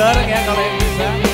seger ya kalau yang bisa.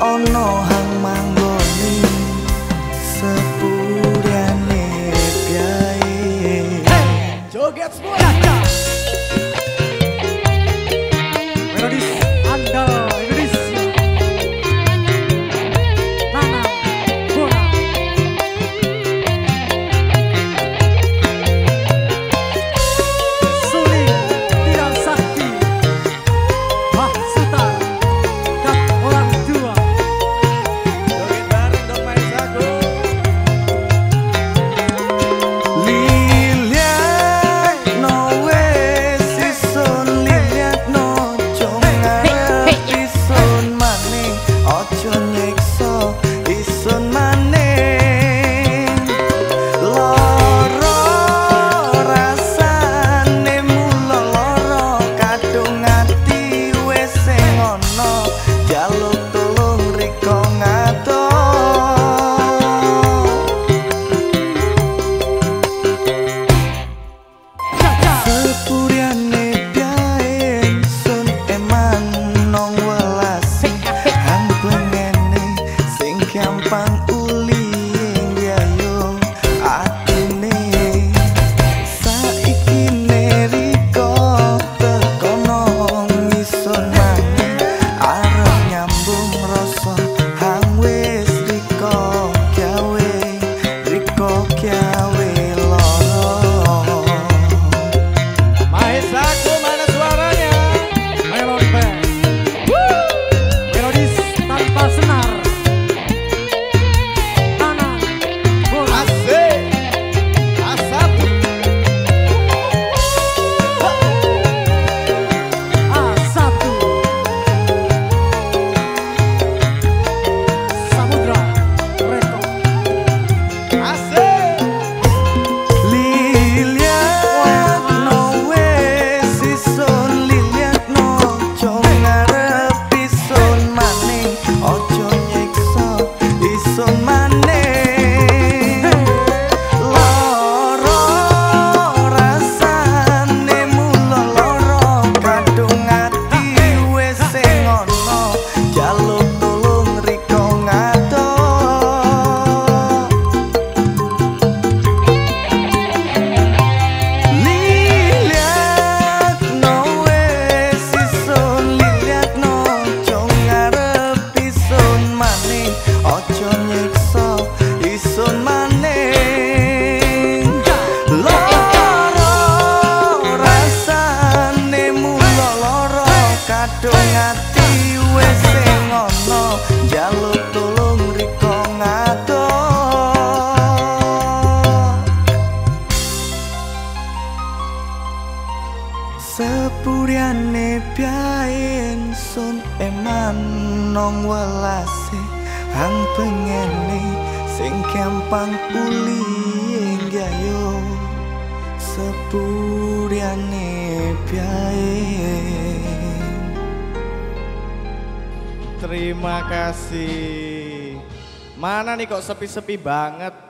Ono hang manggo Sepuriane piain sun eman nong welase. Hang pengene sing kempang uling gayo. Sepuriane piain Terima kasih. Mana nih kok sepi-sepi banget?